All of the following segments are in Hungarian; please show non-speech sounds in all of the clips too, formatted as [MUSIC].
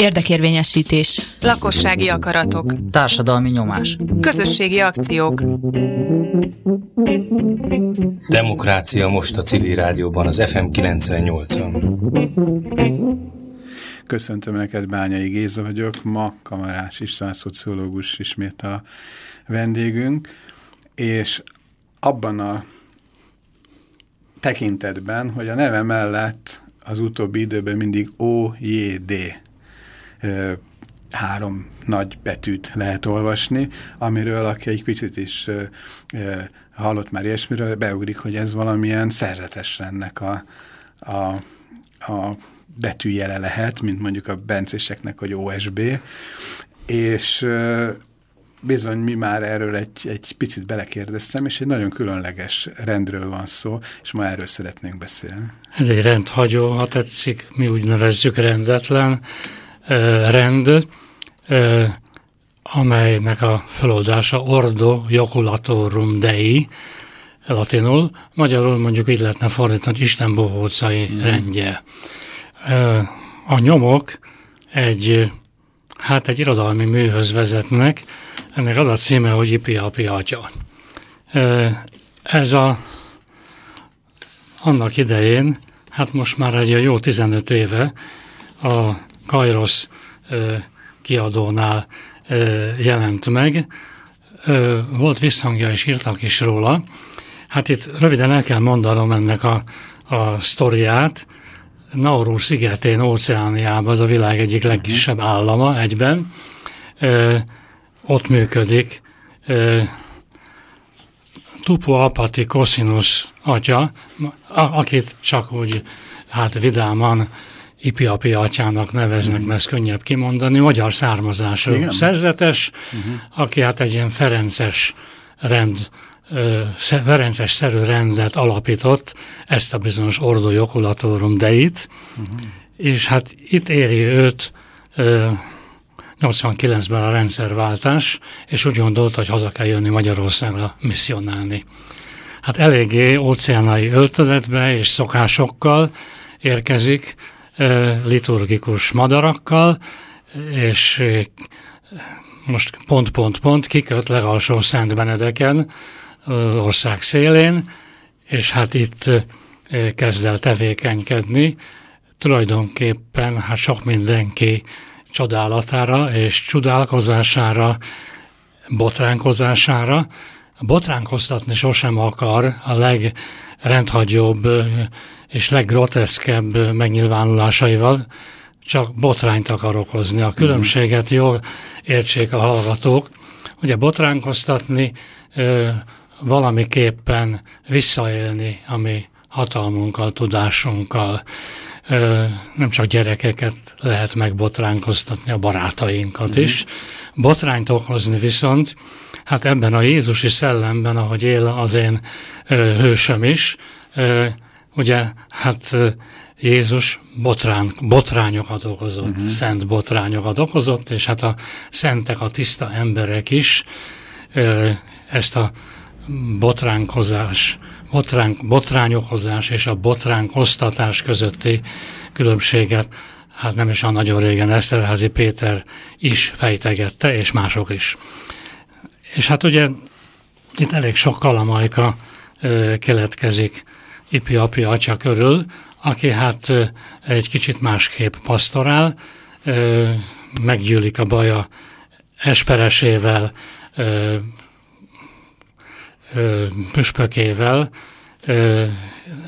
Érdekérvényesítés. Lakossági akaratok. Társadalmi nyomás. Közösségi akciók. Demokrácia most a civil rádióban, az FM 98-on. Köszöntöm neked, Bányai Géza vagyok, ma Kamarás István szociológus ismét a vendégünk, és abban a tekintetben, hogy a neve mellett az utóbbi időben mindig OJD három nagy betűt lehet olvasni, amiről aki egy picit is hallott már ilyesmiről, beugrik, hogy ez valamilyen szerzetes rendnek a, a, a betűjele lehet, mint mondjuk a bencéseknek, hogy OSB, és bizony mi már erről egy, egy picit belekérdeztem, és egy nagyon különleges rendről van szó, és ma erről szeretnénk beszélni. Ez egy rendhagyó, ha tetszik, mi úgy nevezzük rendetlen rend, amelynek a feloldása Ordo Joculatorum Dei, latinul, magyarul mondjuk így lehetne fordítani, Isten bohócai mm. rendje. A nyomok egy, hát egy irodalmi műhöz vezetnek, ennek az a címe, hogy Ipi Api Atya. Ez a annak idején, hát most már egy jó 15 éve a Kairos kiadónál jelent meg. Volt visszhangja, és írtak is róla. Hát itt röviden el kell mondanom ennek a, a sztoriát. Nauru szigetén, Óceániában, az a világ egyik legkisebb állama egyben. Ott működik Tupu Apati Cosinus atya, akit csak úgy hát vidáman Ipi-api atyának neveznek, mert ez könnyebb kimondani, magyar származású Igen. szerzetes, uh-huh. aki hát egy ilyen ferences rend, ferences szerű rendet alapított, ezt a bizonyos Ordo Joculatorum Deit, uh-huh. és hát itt éri őt 89-ben a rendszerváltás, és úgy gondolta, hogy haza kell jönni Magyarországra misszionálni. Hát eléggé óceánai öltözetbe és szokásokkal érkezik, liturgikus madarakkal, és most pont-pont-pont kiköt legalsó Szent Benedeken, ország szélén, és hát itt kezd el tevékenykedni. Tulajdonképpen hát sok mindenki csodálatára és csodálkozására, botránkozására. Botránkoztatni sosem akar a legrendhagyóbb és leggroteszkebb megnyilvánulásaival, csak botrányt akar okozni. A különbséget jól értsék a hallgatók. Ugye botránkoztatni valamiképpen visszaélni a mi hatalmunkkal, tudásunkkal, nem csak gyerekeket lehet megbotránkoztatni, a barátainkat is. Botrányt okozni viszont, hát ebben a Jézusi szellemben, ahogy él az én hősöm is, ugye hát Jézus botrán, botrányokat okozott, uh-huh. szent botrányokat okozott, és hát a szentek, a tiszta emberek is ezt a botránkozás, botránk, botrányokozás és a botránkoztatás közötti különbséget, hát nem is a nagyon régen Eszterházi Péter is fejtegette, és mások is. És hát ugye itt elég sok kalamajka keletkezik Ipi Api atya körül, aki hát egy kicsit másképp pasztorál, meggyűlik a baja esperesével, püspökével,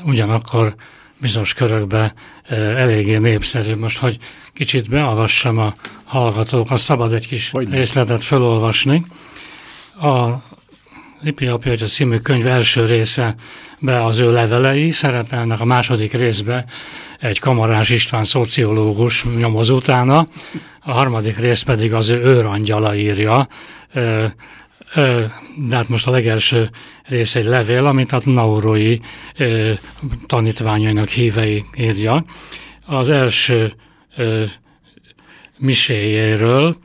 ugyanakkor bizonyos körökben eléggé népszerű. Most, hogy kicsit beavassam a hallgatókat, szabad egy kis Hogyne. részletet felolvasni. A Lipi Apja a című könyv első része be az ő levelei, szerepelnek a második részbe egy Kamarás István szociológus nyomoz utána, a harmadik rész pedig az ő őrangyala írja, de hát most a legelső rész egy levél, amit a Naurói tanítványainak hívei írja. Az első miséjéről,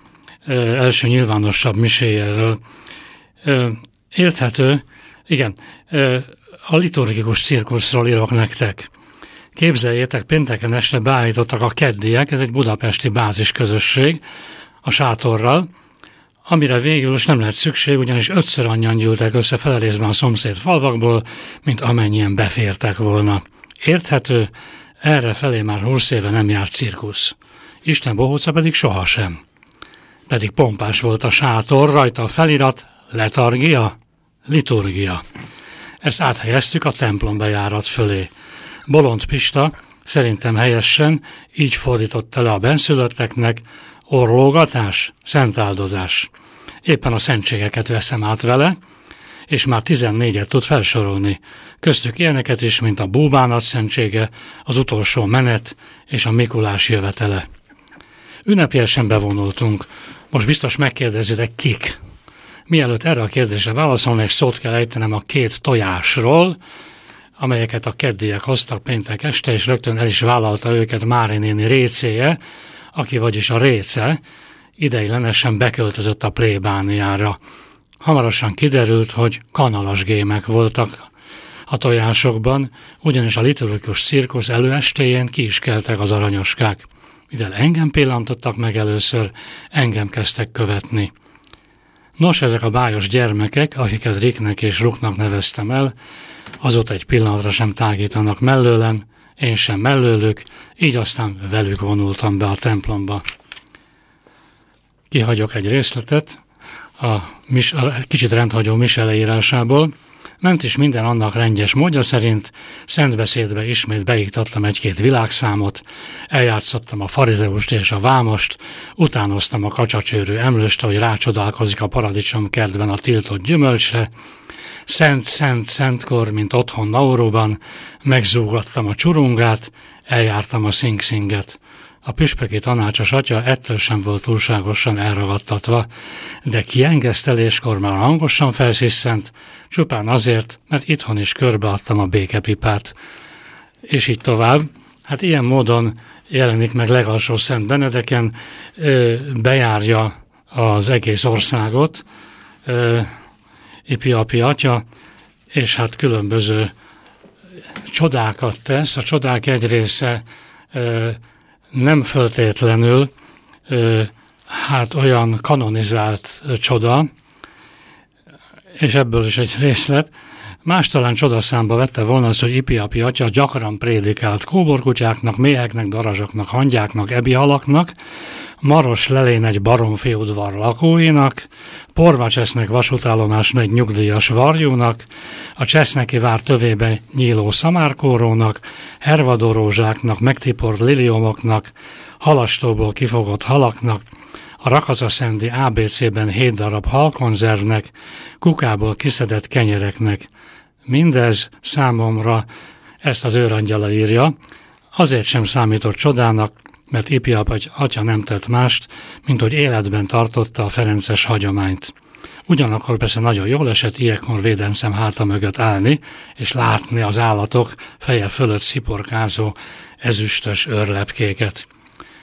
első nyilvánosabb miséjéről érthető, igen, a liturgikus cirkuszról írok nektek. Képzeljétek, pénteken este beállítottak a keddiek, ez egy budapesti bázisközösség a sátorral, amire végül is nem lett szükség, ugyanis ötször annyian gyűltek össze felerészben a szomszéd falvakból, mint amennyien befértek volna. Érthető, erre felé már 20 éve nem járt cirkusz. Isten bohóca pedig sohasem. Pedig pompás volt a sátor, rajta a felirat, letargia, liturgia. Ezt áthelyeztük a templom bejárat fölé. Bolond Pista szerintem helyesen így fordította le a benszülötteknek, orlógatás, szentáldozás. Éppen a szentségeket veszem át vele, és már 14-et tud felsorolni. Köztük ilyeneket is, mint a búbánat szentsége, az utolsó menet és a Mikulás jövetele. Ünnepélyesen bevonultunk. Most biztos megkérdezitek, kik? Mielőtt erre a kérdésre válaszolnék, szót kell ejtenem a két tojásról, amelyeket a keddiek hoztak péntek este, és rögtön el is vállalta őket Mári néni récéje, aki vagyis a réce, ideiglenesen beköltözött a plébániára. Hamarosan kiderült, hogy kanalas gémek voltak a tojásokban, ugyanis a liturgikus cirkusz előestéjén ki is keltek az aranyoskák. Mivel engem pillantottak meg először, engem kezdtek követni. Nos, ezek a bájos gyermekek, akiket Riknek és Ruknak neveztem el, azóta egy pillanatra sem tágítanak mellőlem, én sem mellőlük, így aztán velük vonultam be a templomba. Kihagyok egy részletet a, mis, a kicsit rendhagyó leírásából. Ment is minden annak rendjes módja szerint, szentbeszédbe ismét beiktattam egy-két világszámot, eljátszottam a farizeust és a vámost, utánoztam a kacsacsőrű emlőst, hogy rácsodálkozik a paradicsom kertben a tiltott gyümölcsre, szent, szent, szentkor, mint otthon Nauróban, megzúgattam a csurungát, eljártam a szingszinget. A püspöki tanácsos atya ettől sem volt túlságosan elragadtatva, de kiengeszteléskor már hangosan felsziszent, csupán azért, mert itthon is körbeadtam a békepipát. És így tovább. Hát ilyen módon jelenik meg legalsó Szent Benedeken, bejárja az egész országot, Ipi Api atya, és hát különböző csodákat tesz. A csodák egy része nem föltétlenül hát olyan kanonizált csoda, és ebből is egy részlet. Más talán csodaszámba vette volna azt, hogy Ipi Api atya gyakran prédikált kóborkutyáknak, méheknek, darazsoknak, hangyáknak, ebi halaknak, Maros lelén egy baromfi udvar lakóinak, Porvacsesznek vasútállomásra egy nyugdíjas varjúnak, a Cseszneki vár tövébe nyíló szamárkórónak, hervadorózsáknak, megtiport liliomoknak, halastóból kifogott halaknak, a Rakazaszendi ABC-ben 7 darab halkonzervnek, kukából kiszedett kenyereknek. Mindez számomra ezt az őrangyala írja, azért sem számított csodának, mert Ipi atya nem tett mást, mint hogy életben tartotta a Ferences hagyományt. Ugyanakkor persze nagyon jól esett ilyenkor védenszem háta mögött állni, és látni az állatok feje fölött sziporkázó ezüstös őrlepkéket.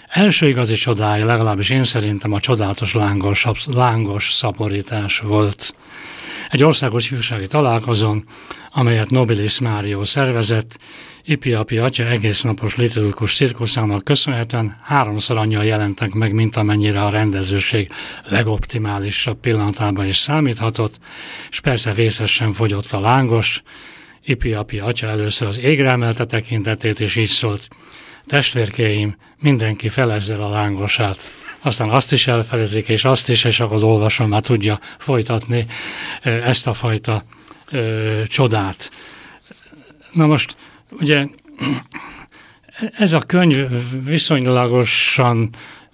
Első igazi csodája, legalábbis én szerintem a csodálatos lángos, lángos szaporítás volt. Egy országos ifjúsági találkozón, amelyet Nobilis Mário szervezett, Ipi-api atya egész napos liturgikus cirkuszának köszönhetően háromszor annyian jelentek meg, mint amennyire a rendezőség legoptimálisabb pillanatában is számíthatott, és persze vészesen fogyott a lángos. Ipi-api atya először az égre emelte tekintetét, és így szólt, testvérkéim, mindenki felezzel a lángosát. Aztán azt is elfelezik, és azt is, és akkor az olvasó már tudja folytatni ezt a fajta ö, csodát. Na most Ugye ez a könyv viszonylagosan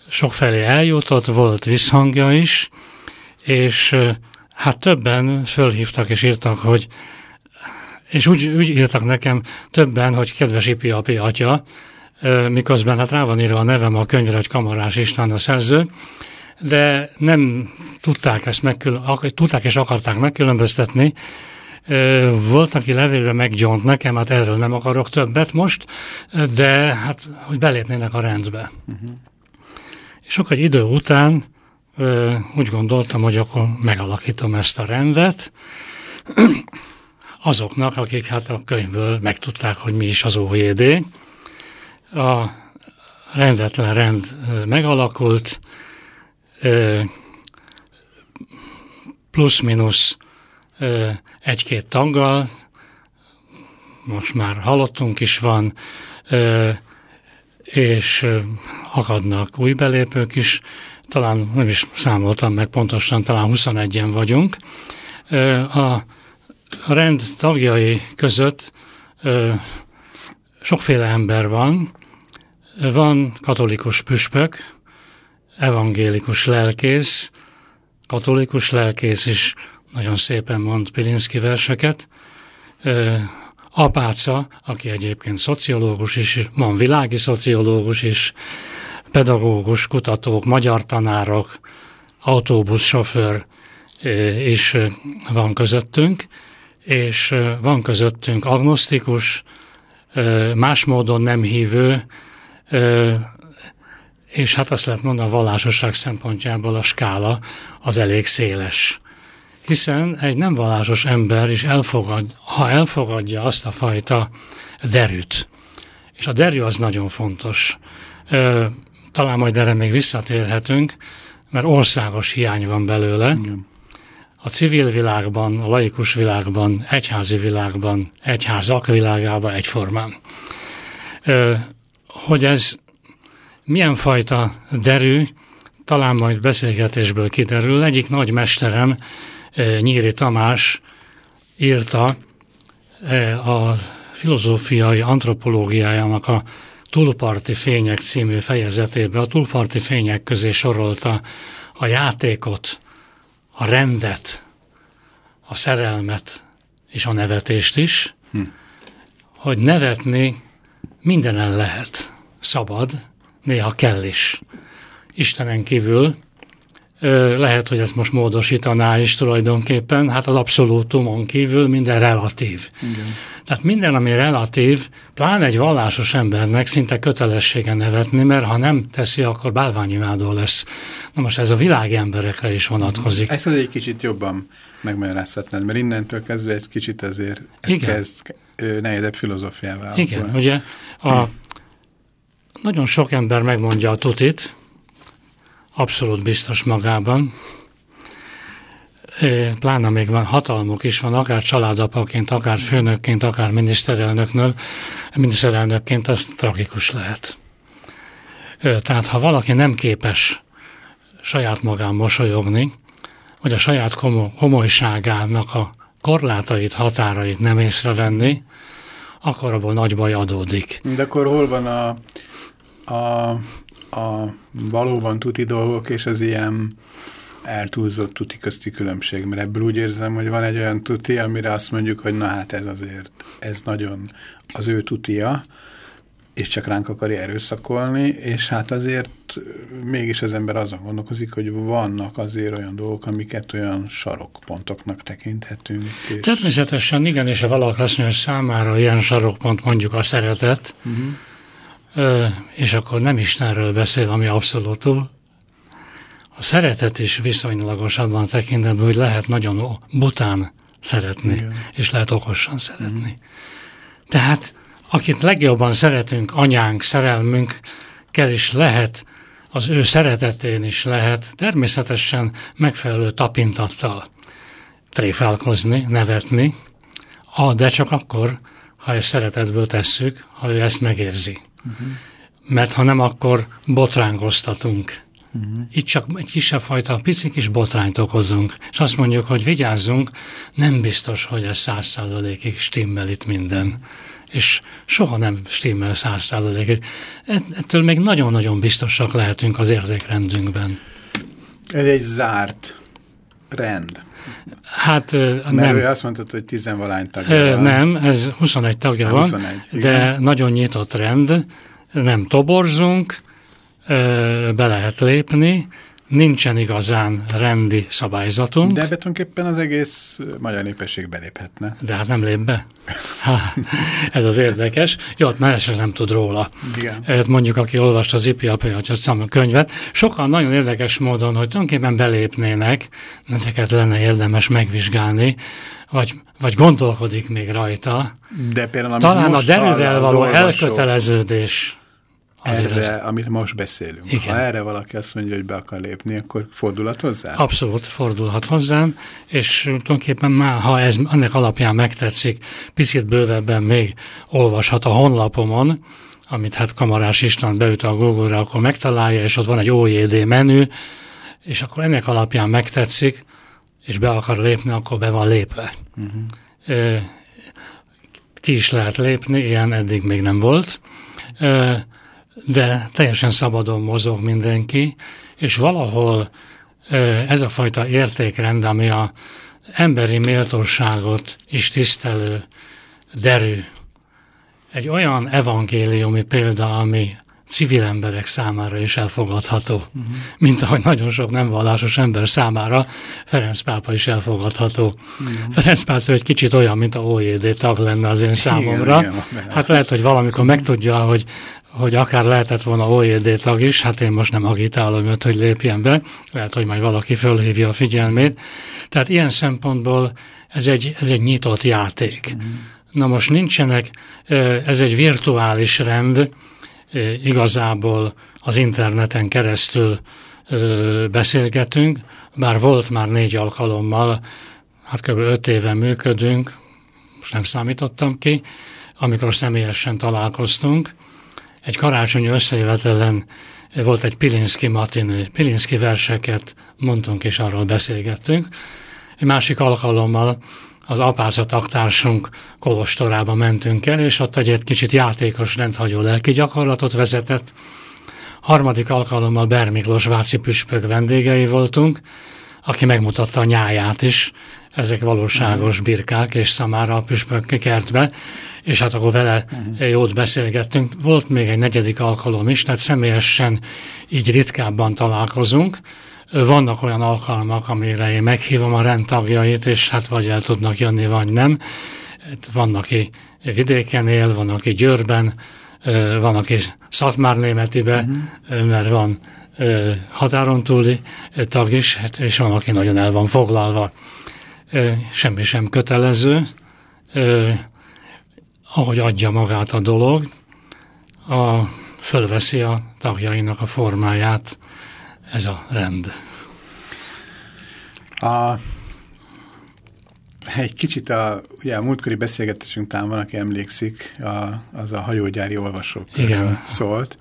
sokfelé eljutott, volt visszhangja is, és hát többen fölhívtak és írtak, hogy és úgy, úgy írtak nekem többen, hogy kedves Ipi Api atya, miközben hát rá van írva a nevem a könyvre, hogy Kamarás István a szerző, de nem tudták ezt megkülön, tudták és akarták megkülönböztetni, volt, aki levélre meggyont nekem, hát erről nem akarok többet most, de hát, hogy belépnének a rendbe. Uh-huh. És akkor egy idő után úgy gondoltam, hogy akkor megalakítom ezt a rendet, [CLEARS THROAT] azoknak, akik hát a könyvből megtudták, hogy mi is az OJD, a rendetlen rend megalakult, plusz-minusz egy-két taggal, most már halottunk is van, és akadnak új belépők is, talán nem is számoltam meg pontosan, talán 21-en vagyunk. A rend tagjai között sokféle ember van, van katolikus püspök, evangélikus lelkész, katolikus lelkész is nagyon szépen mond Pilinszki verseket, apáca, aki egyébként szociológus is, van világi szociológus is, pedagógus, kutatók, magyar tanárok, autóbuszsofőr is van közöttünk, és van közöttünk agnosztikus, más módon nem hívő, és hát azt lehet mondani, a vallásosság szempontjából a skála az elég széles. Hiszen egy nem vallásos ember is elfogad, ha elfogadja azt a fajta derűt, és a derű az nagyon fontos, talán majd erre még visszatérhetünk, mert országos hiány van belőle. Igen. A civil világban, a laikus világban, egyházi világban, egyházak világában egyformán. Hogy ez milyen fajta derű, talán majd beszélgetésből kiderül. Egyik nagy mesterem, Nyíri Tamás írta a filozófiai antropológiájának a Túlparti fények című fejezetébe a túlparti fények közé sorolta a játékot, a rendet, a szerelmet és a nevetést is, hm. hogy nevetni mindenen lehet, szabad, néha kell is. Istenen kívül lehet, hogy ezt most módosítaná is tulajdonképpen, hát az abszolútumon kívül minden relatív. Igen. Tehát minden, ami relatív, pláne egy vallásos embernek szinte kötelessége nevetni, mert ha nem teszi, akkor bálványimádó lesz. Na most ez a világi emberekre is vonatkozik. Ezt az egy kicsit jobban megmagyarázhatnád, mert innentől kezdve egy kicsit azért ez Igen. kezd nehezebb filozófiával. Igen, akkor. ugye a, nagyon sok ember megmondja a tutit, abszolút biztos magában, plána még van, hatalmuk is van, akár családapaként, akár főnökként, akár miniszterelnöknől, miniszterelnökként, az tragikus lehet. Tehát ha valaki nem képes saját magán mosolyogni, vagy a saját komolyságának a korlátait, határait nem észrevenni, akkor abból nagy baj adódik. De akkor hol van a, a, a valóban tuti dolgok, és az ilyen eltúlzott tuti közti különbség, mert ebből úgy érzem, hogy van egy olyan tuti, amire azt mondjuk, hogy na hát ez azért, ez nagyon az ő tutia, és csak ránk akarja erőszakolni, és hát azért mégis az ember azon gondolkozik, hogy vannak azért olyan dolgok, amiket olyan sarokpontoknak tekinthetünk. És... Természetesen igen, és ha valaki azt mondja, hogy számára ilyen sarokpont mondjuk a szeretet, uh mhm. -huh. És akkor nem Istenről beszél, ami abszolútul, a szeretet is viszonylagos abban tekintetben, hogy lehet nagyon bután szeretni, Igen. és lehet okosan szeretni. Mm. Tehát akit legjobban szeretünk, anyánk, szerelmünk, kell is lehet, az ő szeretetén is lehet természetesen megfelelő tapintattal tréfálkozni, nevetni, de csak akkor, ha ezt szeretetből tesszük, ha ő ezt megérzi. Uh-huh. Mert ha nem, akkor botránkoztatunk Uh-huh. Itt csak egy kisebb fajta, pici kis botrányt okozunk, és azt mondjuk, hogy vigyázzunk, nem biztos, hogy ez száz százalékig stimmel itt minden. És soha nem stimmel száz százalékig. Ettől még nagyon-nagyon biztosak lehetünk az értékrendünkben. Ez egy zárt rend. Hát Mert nem. ő azt mondtad, hogy tizenvalány tagja van. Nem, ez 21 tagja van, 21, de nagyon nyitott rend, nem toborzunk, be lehet lépni, nincsen igazán rendi szabályzatunk. De tulajdonképpen az egész magyar népesség beléphetne. De hát nem lép be. Ha, ez az érdekes. Jó, hát mert ezt nem tud róla. Igen. Hát mondjuk, aki olvasta az Ipi Apja könyvet, sokan nagyon érdekes módon, hogy tulajdonképpen belépnének, ezeket lenne érdemes megvizsgálni, vagy, vagy gondolkodik még rajta. De például, Talán a derűvel való elköteleződés Azért erre, ez... amit most beszélünk. Igen. Ha erre valaki azt mondja, hogy be akar lépni, akkor fordulhat hozzá? Abszolút fordulhat hozzám, és tulajdonképpen már, ha ez ennek alapján megtetszik, picit bővebben még olvashat a honlapomon, amit hát Kamarás István beüt a Google-ra, akkor megtalálja, és ott van egy OJD menü, és akkor ennek alapján megtetszik, és be akar lépni, akkor be van lépve. Uh-huh. Ki is lehet lépni, ilyen eddig még nem volt, de teljesen szabadon mozog mindenki, és valahol ez a fajta értékrend, ami a emberi méltóságot is tisztelő, derű, egy olyan evangéliumi példa, ami civil emberek számára is elfogadható, uh-huh. mint ahogy nagyon sok nem vallásos ember számára Ferenc pápa is elfogadható. Uh-huh. Ferenc pápa egy kicsit olyan, mint a OJD tag lenne az én számomra. Igen, igen, hát lehet, hogy valamikor megtudja, hogy hogy akár lehetett volna OJD tag is, hát én most nem agitálom őt, hogy lépjen be, lehet, hogy majd valaki fölhívja a figyelmét. Tehát ilyen szempontból ez egy, ez egy nyitott játék. Uh-huh. Na most nincsenek, ez egy virtuális rend, igazából az interneten keresztül beszélgetünk, bár volt már négy alkalommal, hát kb. öt éve működünk, most nem számítottam ki, amikor személyesen találkoztunk. Egy karácsonyi összejövetelen volt egy Pilinszki matinő, Pilinszki verseket mondtunk és arról beszélgettünk. Egy másik alkalommal az apázataktársunk kolostorába mentünk el, és ott egy kicsit játékos rendhagyó lelki gyakorlatot vezetett. Harmadik alkalommal Bermiklós Váci püspök vendégei voltunk, aki megmutatta a nyáját is, ezek valóságos birkák, és szamára a püspök kertbe, és hát akkor vele jót beszélgettünk. Volt még egy negyedik alkalom is, tehát személyesen így ritkábban találkozunk, vannak olyan alkalmak, amire én meghívom a rendtagjait, és hát vagy el tudnak jönni, vagy nem. Van, aki vidéken él, van, aki Győrben, van, aki Szatmár-Németibe, uh-huh. mert van határon túli tag is, hát, és van, aki nagyon el van foglalva. Semmi sem kötelező, ahogy adja magát a dolog, a, fölveszi a tagjainak a formáját, ez a rend. A, egy kicsit a, ugye a múltkori beszélgetésünk talán van, aki emlékszik, a, az a hajógyári olvasók szólt,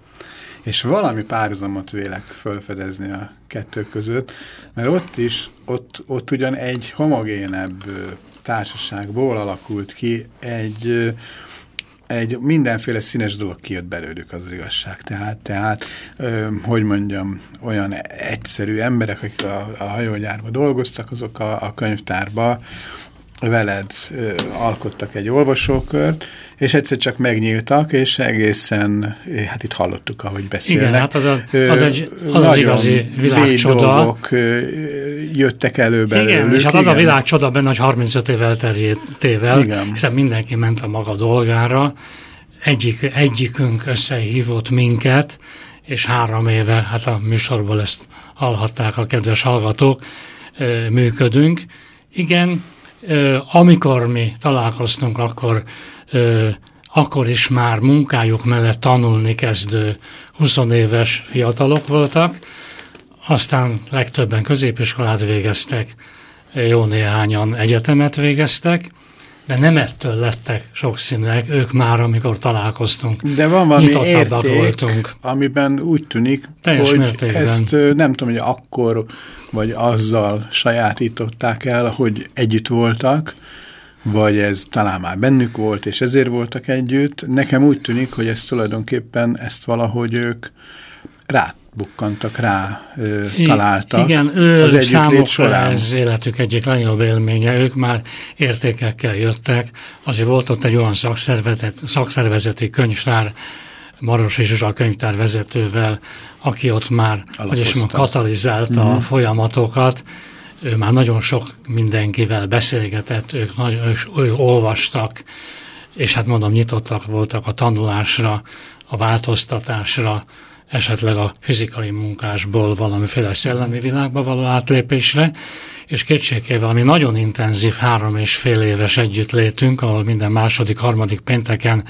és valami párhuzamot vélek felfedezni a kettő között, mert ott is, ott, ott ugyan egy homogénebb társaságból alakult ki egy egy mindenféle színes dolog kijött belőlük az, az igazság. Tehát, tehát hogy mondjam, olyan egyszerű emberek, akik a, a hajógyárban dolgoztak, azok a, a könyvtárba veled alkottak egy olvasókört, és egyszer csak megnyíltak, és egészen, hát itt hallottuk, ahogy beszélnek. Igen, hát az, a, az, egy, az, az igazi világcsoda. jöttek elő belőlük. Igen, és hát az igen. a világcsoda benne, hogy 35 év elterjedtével, igen. hiszen mindenki ment a maga dolgára, egyik, egyikünk összehívott minket, és három éve, hát a műsorból ezt hallhatták a kedves hallgatók, működünk. Igen, amikor mi találkoztunk, akkor akkor is már munkájuk mellett tanulni kezdő 20 éves fiatalok voltak, aztán legtöbben középiskolát végeztek, jó néhányan egyetemet végeztek, de nem ettől lettek sokszínűek, ők már, amikor találkoztunk, De van valami érték, voltunk. amiben úgy tűnik, Teljes hogy mértékben. ezt nem tudom, hogy akkor vagy azzal sajátították el, hogy együtt voltak, vagy ez talán már bennük volt, és ezért voltak együtt. Nekem úgy tűnik, hogy ez tulajdonképpen ezt valahogy ők rá bukkantak rá, ö, találtak. Igen, ő az számukra során. ez életük egyik legjobb élménye, ők már értékekkel jöttek, azért volt ott egy olyan szakszervezeti könyvtár, Marosi Zsuzsa könyvtár vezetővel, aki ott már, hogy is mondjam, katalizálta mm a mhm. folyamatokat, ő már nagyon sok mindenkivel beszélgetett, ők, nagy, ők, ők olvastak, és hát mondom, nyitottak voltak a tanulásra, a változtatásra, esetleg a fizikai munkásból valamiféle szellemi világba való átlépésre, és kétségkével, ami nagyon intenzív három és fél éves együttlétünk, ahol minden második, harmadik pénteken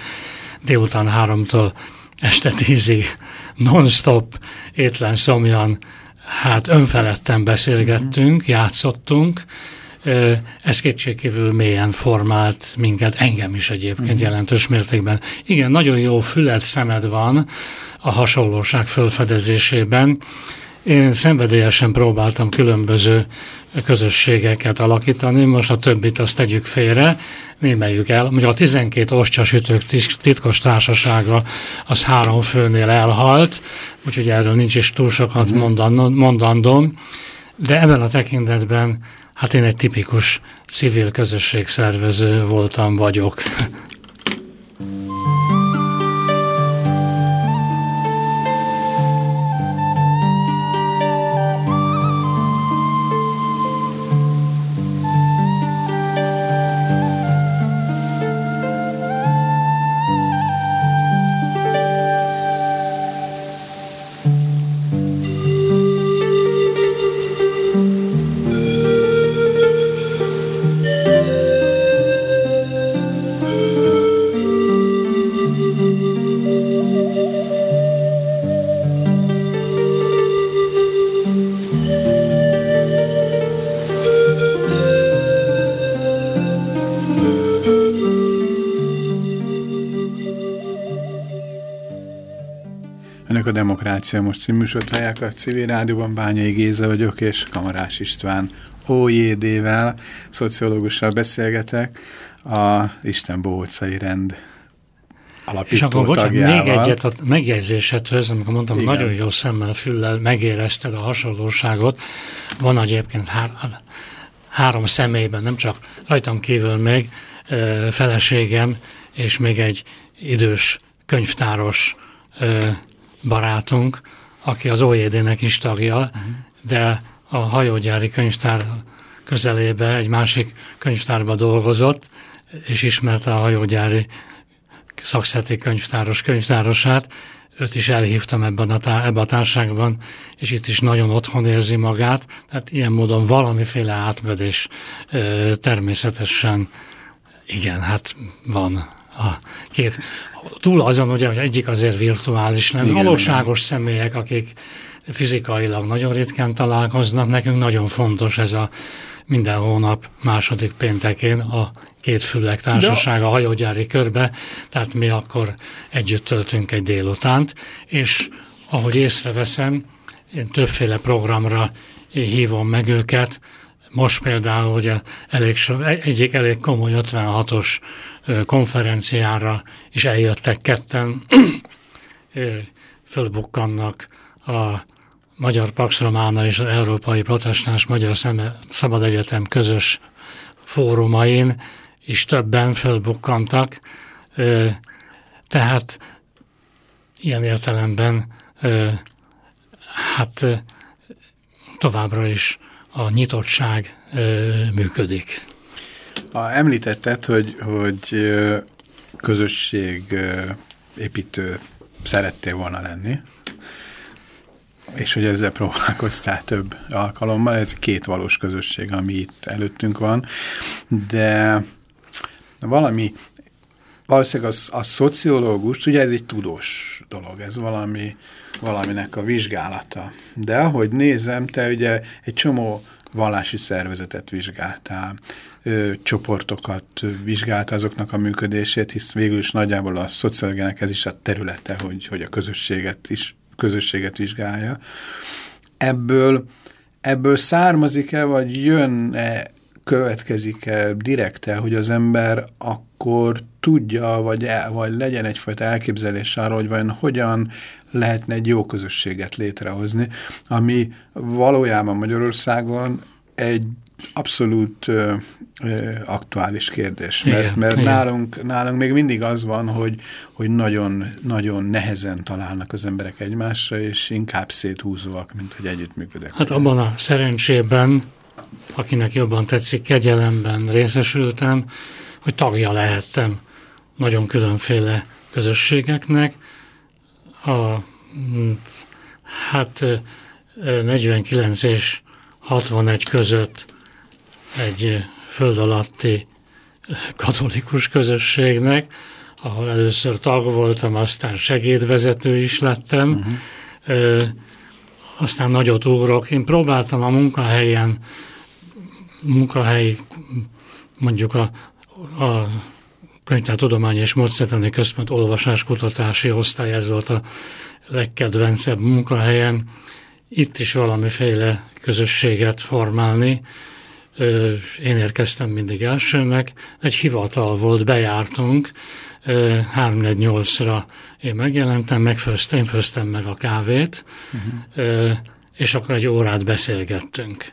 délután háromtól este tízig non-stop étlen szomjan, hát önfeledten beszélgettünk, játszottunk, ez kétségkívül mélyen formált minket, engem is egyébként uh-huh. jelentős mértékben. Igen, nagyon jó fület szemed van a hasonlóság fölfedezésében. Én szenvedélyesen próbáltam különböző közösségeket alakítani, most a többit azt tegyük félre, némeljük el. Ugye a 12 oscsasütők titkos társasága az három főnél elhalt, úgyhogy erről nincs is túl sokat mhm. mondandom, de ebben a tekintetben hát én egy tipikus civil közösségszervező voltam, vagyok. Demokrácia most című hallják a civil rádióban, Bányai Géza vagyok, és Kamarás István OJD-vel, szociológussal beszélgetek, a Isten Bohócai rend alapító És akkor bocsánat, még egyet a megjegyzésedhöz, amikor mondtam, Igen. nagyon jó szemmel, füllel megérezted a hasonlóságot. Van egyébként hár, három személyben, nem csak rajtam kívül még feleségem, és még egy idős könyvtáros barátunk, aki az OJD-nek is tagja, uh-huh. de a hajógyári könyvtár közelébe egy másik könyvtárba dolgozott, és ismerte a hajógyári szakszeti könyvtáros könyvtárosát, őt is elhívtam ebben a, tá- ebben a társágban, és itt is nagyon otthon érzi magát, tehát ilyen módon valamiféle átvedés természetesen igen, hát van a két, túl azon ugye, hogy egyik azért virtuális, nem igen, valóságos igen. személyek, akik fizikailag nagyon ritkán találkoznak, nekünk nagyon fontos ez a minden hónap második péntekén a két fülek társasága a hajógyári körbe, tehát mi akkor együtt töltünk egy délutánt, és ahogy észreveszem, én többféle programra hívom meg őket, most például ugye elég so, egyik elég komoly 56-os konferenciára is eljöttek ketten, [CLEARS THROAT] fölbukkannak a Magyar Pax Romana és az Európai Protestáns Magyar Szeme, Szabad Egyetem közös fórumain is többen fölbukkantak, tehát ilyen értelemben hát továbbra is a nyitottság működik. A, említetted, hogy, hogy közösség építő szerettél volna lenni, és hogy ezzel próbálkoztál több alkalommal, ez két valós közösség, ami itt előttünk van, de valami, valószínűleg a, a szociológus, ugye ez egy tudós dolog, ez valami, valaminek a vizsgálata. De ahogy nézem, te ugye egy csomó vallási szervezetet vizsgáltál, ö, csoportokat vizsgáltál azoknak a működését, hisz végül is nagyjából a szociológiának ez is a területe, hogy, hogy a közösséget is közösséget vizsgálja. Ebből, ebből származik-e, vagy jön-e, következik-e direkte, hogy az ember akkor tudja, vagy, el, vagy legyen egyfajta elképzelés arról, hogy vajon hogyan lehetne egy jó közösséget létrehozni, ami valójában Magyarországon egy abszolút ö, ö, aktuális kérdés, mert, igen, mert igen. Nálunk, nálunk még mindig az van, hogy, hogy nagyon, nagyon nehezen találnak az emberek egymásra, és inkább széthúzóak, mint hogy együttműködnek. Hát abban a szerencsében, akinek jobban tetszik, kegyelemben részesültem, hogy tagja lehettem nagyon különféle közösségeknek. A, hát 49 és 61 között egy föld alatti katolikus közösségnek, ahol először tag voltam, aztán segédvezető is lettem, uh-huh. ö, aztán nagyot ugrok. Én próbáltam a munkahelyen, munkahelyi, mondjuk a, a Könyvtártudomány és Módszertani Központ olvasáskutatási osztály, ez volt a legkedvencebb munkahelyem. Itt is valamiféle közösséget formálni. Én érkeztem mindig elsőnek. Egy hivatal volt, bejártunk, 3-4-8-ra én megjelentem, megfőztem, én főztem meg a kávét, uh-huh. és akkor egy órát beszélgettünk.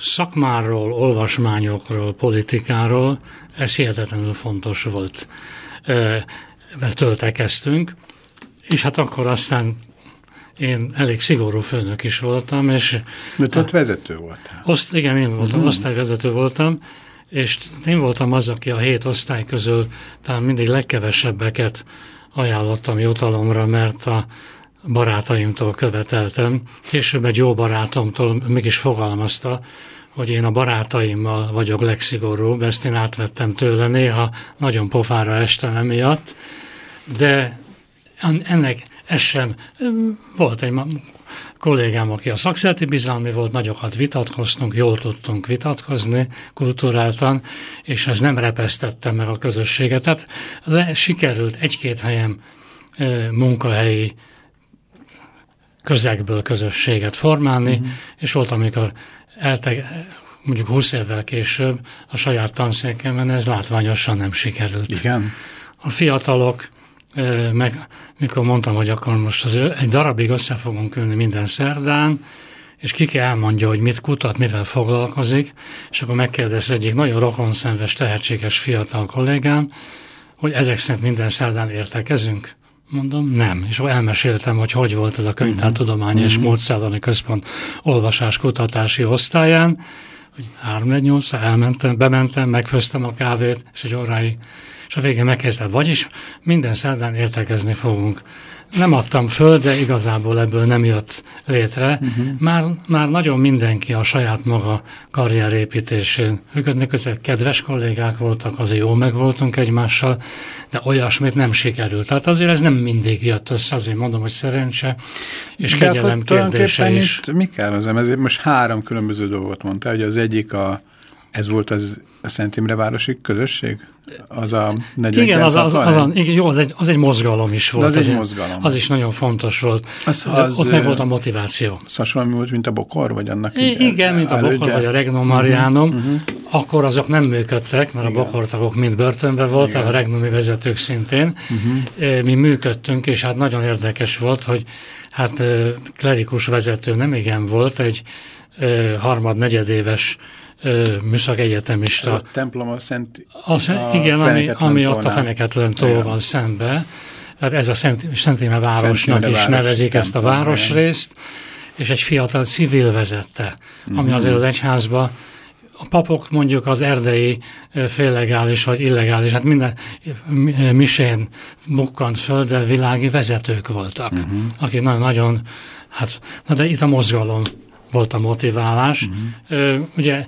Szakmáról, olvasmányokról, politikáról, ez hihetetlenül fontos volt. Töltekeztünk, és hát akkor aztán én elég szigorú főnök is voltam, és... De ott vezető voltál. Oszt, igen, én voltam, uh-huh. osztályvezető voltam, és én voltam az, aki a hét osztály közül talán mindig legkevesebbeket ajánlottam jutalomra, mert a barátaimtól követeltem. Később egy jó barátomtól mégis fogalmazta, hogy én a barátaimmal vagyok legszigorúbb, ezt én átvettem tőle, néha nagyon pofára estem emiatt, de ennek ez sem. Volt egy kollégám, aki a szakszerti bizalmi volt, nagyokat vitatkoztunk, jól tudtunk vitatkozni kulturáltan, és ez nem repesztette meg a közösséget. Tehát le, sikerült egy-két helyen munkahelyi közegből közösséget formálni, uh-huh. és volt, amikor elteg, mondjuk 20 évvel később a saját tanszékemen ez látványosan nem sikerült. Igen. A fiatalok meg mikor mondtam, hogy akkor most az egy darabig össze fogunk ülni minden szerdán, és kiki elmondja, hogy mit kutat, mivel foglalkozik, és akkor megkérdez egyik nagyon rokonszenves, tehetséges fiatal kollégám, hogy ezek szerint minden szerdán értekezünk. Mondom, nem. És elmeséltem, hogy hogy volt ez a könyvtártudomány és mhm. módszertani központ olvasás-kutatási osztályán, hogy 3 8 elmentem, bementem, megfőztem a kávét, és egy óráig és a végén megkezdett, vagyis minden szerdán értekezni fogunk. Nem adtam föl, de igazából ebből nem jött létre. Uh-huh. Már, már nagyon mindenki a saját maga karrierépítésén működnek, ezek kedves kollégák voltak, azért jó meg voltunk egymással, de olyasmit nem sikerült. Tehát azért ez nem mindig jött össze, azért mondom, hogy szerencse, és de kegyelem kérdése is. Itt mi kell az ezért most három különböző dolgot mondta, hogy az egyik a, ez volt az a Szent Imre városi közösség? Az a 49 Igen, az, az, az, az, igen, jó, az egy, az egy mozgalom is volt. De az, az egy mozgalom. Az is nagyon fontos volt. Az, az, ott meg volt a motiváció. Az hasonló volt, mint a Bokor, vagy annak I, Igen, mint a Bokor, vagy a Regnum Marianum. Uh-huh, uh-huh. Akkor azok nem működtek, mert igen. a Bokortagok mind börtönben voltak, igen. a Regnumi vezetők szintén. Uh-huh. Mi működtünk, és hát nagyon érdekes volt, hogy hát klerikus vezető nem igen volt, egy harmad-negyedéves műszak egyetemista. Ez a templom a Szent... A, a igen, ami, ami ott a Feneketlen tó van szembe. Tehát ez a Szent, Szent Íme városnak Szent is város, nevezik templom, ezt a városrészt, és egy fiatal civil vezette, ami mm-hmm. azért az egyházba a papok mondjuk az erdei féllegális vagy illegális, hát minden misén bukkant föl, de világi vezetők voltak, uh-huh. akik nagyon, nagyon, hát, na de itt a mozgalom volt a motiválás. Uh-huh. Ugye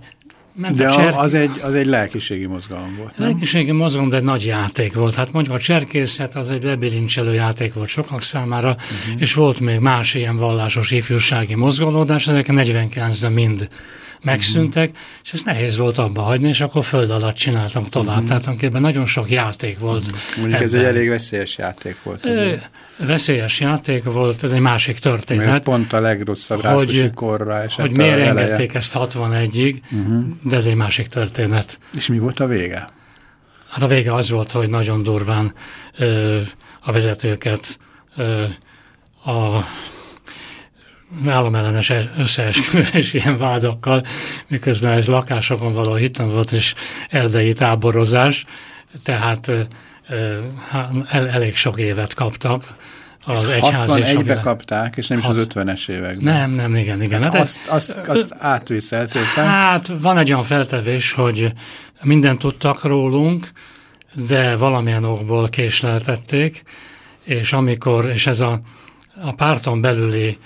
de a cser... az, egy, az egy lelkiségi mozgalom volt, nem? Lelkiségi mozgalom, de egy nagy játék volt. Hát mondjuk a cserkészet az egy lebilincselő játék volt sokak számára, uh-huh. és volt még más ilyen vallásos ifjúsági mozgalódás, ezek 49-ben mind megszűntek, uh-huh. és ez nehéz volt abba hagyni, és akkor föld alatt csináltam tovább. Uh-huh. Tehát tulajdonképpen nagyon sok játék volt. Uh-huh. Mondjuk ebben. ez egy elég veszélyes játék volt. Ö, veszélyes játék volt, ez egy másik történet. Mert ez pont a legrosszabb hogy, korra esett Hogy miért engedték ezt 61-ig, uh-huh. de ez egy másik történet. És mi volt a vége? Hát a vége az volt, hogy nagyon durván ö, a vezetőket ö, a államellenes összeesküvés ilyen vádakkal, miközben ez lakásokon való hitem volt, és erdei táborozás, tehát el, elég sok évet kaptak. Az egyház 61-be kapták, és nem is az 50-es években. Nem, nem, igen, igen. Hát azt, azt, azt átvészelték. Hát van egy olyan feltevés, hogy mindent tudtak rólunk, de valamilyen okból késleltették, és amikor, és ez a, a párton belüli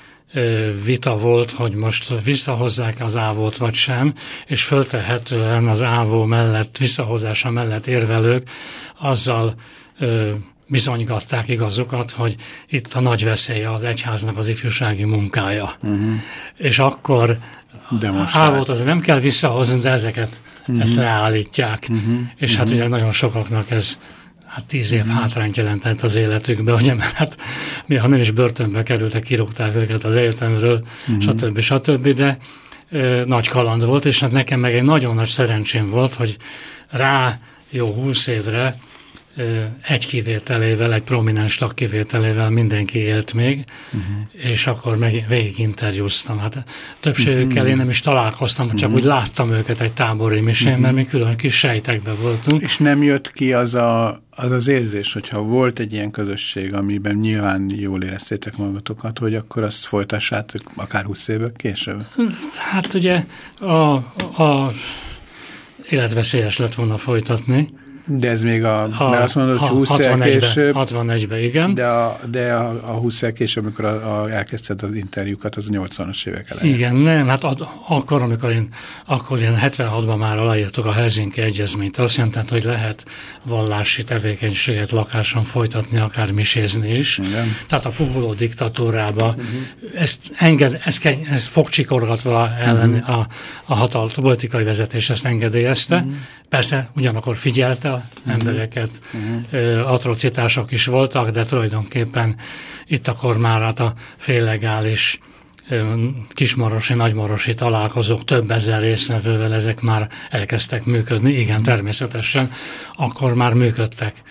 vita volt, hogy most visszahozzák az ávót vagy sem, és föltehetően az ávó mellett, visszahozása mellett érvelők azzal bizonygatták igazukat, hogy itt a nagy veszélye az egyháznak az ifjúsági munkája. Uh-huh. És akkor ávót az nem kell visszahozni, de ezeket uh-huh. ezt leállítják. Uh-huh. És hát uh-huh. ugye nagyon sokaknak ez hát tíz év mm. hátrányt jelentett az életükbe, ugye, mert hát mi, ha nem is börtönbe kerültek, kirúgták őket az egyetemről, mm. stb. stb., de ö, nagy kaland volt, és hát nekem meg egy nagyon nagy szerencsém volt, hogy rá jó húsz évre egy kivételével, egy prominens tag kivételével mindenki élt még, uh-huh. és akkor meg végig interjúztam. Hát többségükkel uh-huh. én nem is találkoztam, csak uh-huh. úgy láttam őket egy tábori misén, uh-huh. mert mi külön kis sejtekben voltunk. És nem jött ki az a, az, az érzés, hogyha volt egy ilyen közösség, amiben nyilván jól éreztétek magatokat, hogy akkor azt folytassátok akár 20 évvel később? Hát ugye a, a életveszélyes lett volna folytatni, de ez még a, a mert azt mondod, hogy 20 később. 61-ben, igen. De a, de a, a 20 később, amikor a, a, elkezdted az interjúkat, az a 80-as évek elején. Igen, nem, hát ad, akkor, amikor én, akkor én 76-ban már aláírtuk a Helsinki Egyezményt, azt jelenti, hogy lehet vallási tevékenységet lakáson folytatni, akár misézni is. Igen. Tehát a puhuló diktatúrába uh-huh. ezt enged, ezt, ezt fogcsikorgatva ellen uh-huh. a, a hatal, a politikai vezetés ezt engedélyezte. Uh-huh. Persze ugyanakkor figyelte a. embereket, uh-huh. atrocitások is voltak, de tulajdonképpen itt akkor már hát a féllegális kismarosi, nagymarosi találkozók több ezer részlevővel ezek már elkezdtek működni, igen, természetesen, akkor már működtek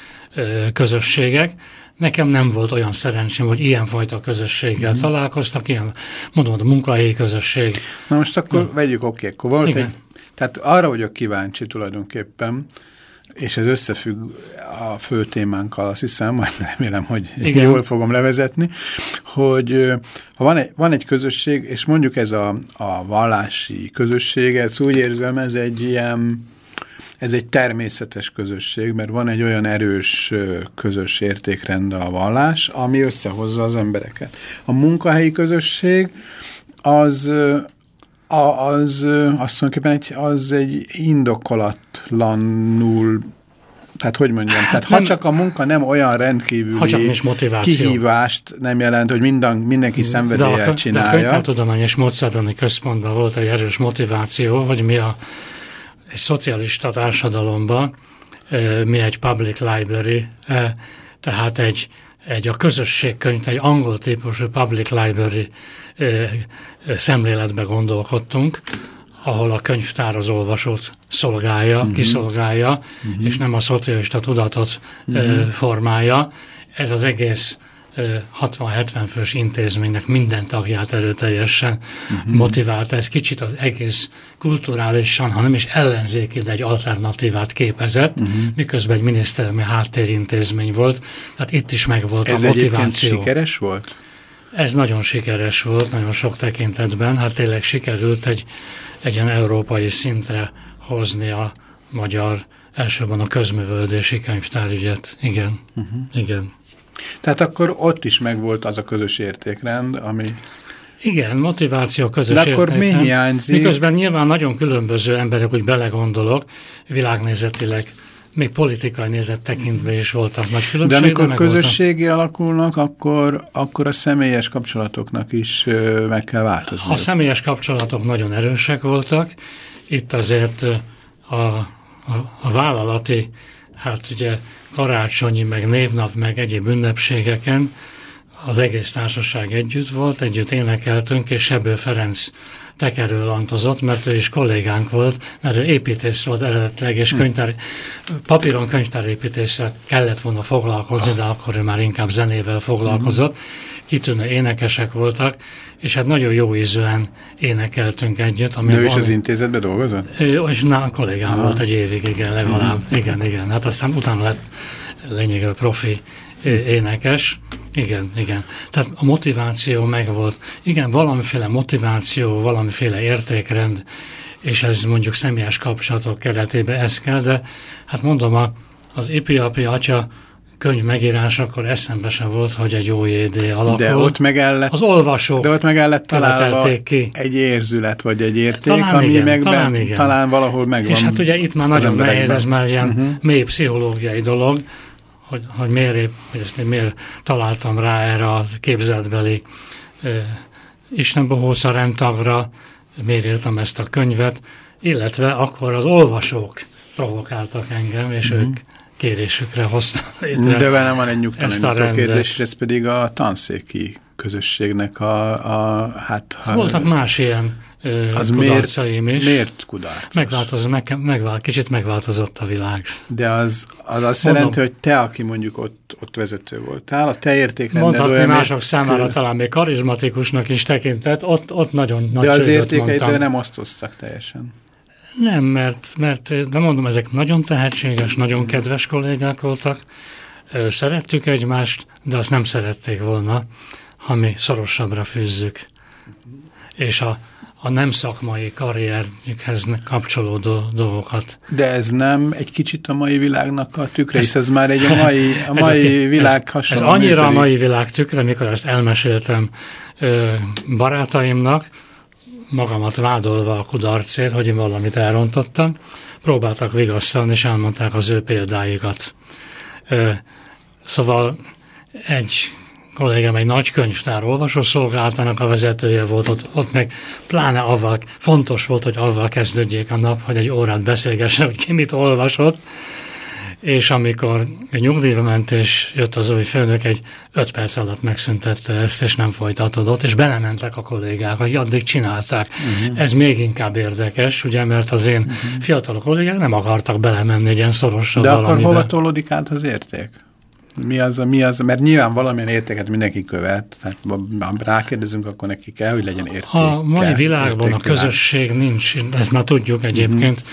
közösségek. Nekem nem volt olyan szerencsém, hogy ilyenfajta közösséggel mm. találkoztak, ilyen, mondom, a munkahelyi közösség. Na most akkor ja. vegyük, oké, akkor volt igen. egy, tehát arra vagyok kíváncsi tulajdonképpen, és ez összefügg a fő témánkkal, azt hiszem, majd remélem, hogy Igen. jól fogom levezetni, hogy ha van egy, van egy közösség, és mondjuk ez a, a vallási közösség, ez úgy érzem, ez egy ilyen, ez egy természetes közösség, mert van egy olyan erős közös értékrend a vallás, ami összehozza az embereket. A munkahelyi közösség az a, az azt mondjuk, egy, az egy indokolatlanul tehát hogy mondjam, hát tehát nem, ha csak a munka nem olyan rendkívüli kihívást nem jelent, hogy minden, mindenki szenvedéllyel csinálja. De a Könyvtártudományos Módszertani Központban volt egy erős motiváció, hogy mi a egy szocialista társadalomban, mi egy public library, tehát egy, egy a közösségkönyv, egy angol típusú public library szemléletbe gondolkodtunk, ahol a könyvtár az olvasót szolgálja, uh-huh. kiszolgálja, uh-huh. és nem a szocialista tudatot uh-huh. formálja. Ez az egész 60-70 fős intézménynek minden tagját erőteljesen uh-huh. motiválta. Ez kicsit az egész kulturálisan, hanem is ellenzéki, de egy alternatívát képezett, uh-huh. miközben egy miniszterelmi háttérintézmény volt. Tehát itt is megvolt Ez a motiváció. Ez sikeres volt? Ez nagyon sikeres volt, nagyon sok tekintetben. Hát tényleg sikerült egy, egy ilyen európai szintre hozni a magyar, elsőben a közművöldési könyvtárügyet. Igen, uh-huh. igen. Tehát akkor ott is megvolt az a közös értékrend, ami... Igen, motiváció, közös De akkor értékrend. mi hiányzik? Miközben nyilván nagyon különböző emberek, úgy belegondolok, világnézetileg még politikai nézet tekintve is voltak nagy különbségek. De amikor közösségi voltak. alakulnak, akkor, akkor a személyes kapcsolatoknak is meg kell változni. A személyes kapcsolatok nagyon erősek voltak. Itt azért a, a, a vállalati, hát ugye karácsonyi, meg névnap, meg egyéb ünnepségeken az egész társaság együtt volt, együtt énekeltünk, és Sebő Ferenc tekerő lantozott, mert ő is kollégánk volt, mert ő építész volt eredetileg, és hm. könyvtár, papíron könyvtárépítéssel kellett volna foglalkozni, de akkor ő már inkább zenével foglalkozott. Kitűnő énekesek voltak, és hát nagyon jó ízűen énekeltünk együtt. Ami de ő is az intézetben dolgozott? Ő, és na, kollégám Aha. volt egy évig, igen, legalább. Mm. Igen, igen. Hát aztán utána lett lényegében profi énekes. Igen, igen. Tehát a motiváció megvolt. Igen, valamiféle motiváció, valamiféle értékrend, és ez mondjuk személyes kapcsolatok keretében ez kell, de hát mondom, a, az ipi atya könyv megírásakor eszembe sem volt, hogy egy OJD alakul. De ott meg el lett, az olvasók de ott meg el lett találva ki. egy érzület, vagy egy érték, talán ami igen, meg talán, be, igen. talán valahol megvan. És hát ugye itt már nagyon emberekben. nehéz, ez már ilyen uh Mhm. mély pszichológiai dolog, hogy, hogy miért, hogy ezt miért találtam rá erre a képzeletbeli uh, Isten bohóca rendtagra, miért írtam ezt a könyvet, illetve akkor az olvasók provokáltak engem, és Mhm. ők kérésükre hoztam létre. De velem van egy rendet. kérdés, és ez pedig a tanszéki közösségnek a, a hát... Ha, Voltak más ilyen az miért, kudarcaim is. miért kudarcos? Megváltozott, meg, megvál, kicsit megváltozott a világ. De az, az azt Mondom. jelenti, hogy te, aki mondjuk ott, ott vezető voltál, a te értékrended Mondhatni olyan, mások számára kül- talán még karizmatikusnak is tekintett, ott, ott nagyon nagy De az csődöt értékeid mondtam. nem osztoztak teljesen. Nem, mert, mert de mondom, ezek nagyon tehetséges, nagyon kedves kollégák voltak, szerettük egymást, de azt nem szerették volna, ha mi szorosabbra fűzzük. És a, a nem szakmai karrierjükhez kapcsolódó dolgokat. De ez nem egy kicsit a mai világnak a tükre, Ez- hisz ez már egy a mai, [LAUGHS] a Ez mai világ ez, ez hasonló. annyira a működik. mai világ tükre, mikor ezt elmeséltem ö, barátaimnak, magamat vádolva a kudarcért, hogy én valamit elrontottam, próbáltak vigasztalni, és elmondták az ő példáikat. Szóval egy kollégám egy nagy könyvtár olvasószolgáltának a vezetője volt, ott, ott meg pláne avval, fontos volt, hogy avval kezdődjék a nap, hogy egy órát beszélgessen, hogy ki mit olvasott, és amikor nyugdíjba ment, és jött az új főnök, egy öt perc alatt megszüntette ezt, és nem folytatódott, és belementek a kollégák, hogy addig csinálták. Uh-huh. Ez még inkább érdekes, ugye, mert az én uh-huh. fiatal kollégák nem akartak belemenni egy ilyen szorosabb De akkor hova tolódik át az érték? Mi az, mi az, mert nyilván valamilyen értéket mindenki követ, tehát ha rákérdezünk, akkor neki kell, hogy legyen érték. A mai világban a közösség nincs, ezt már tudjuk egyébként,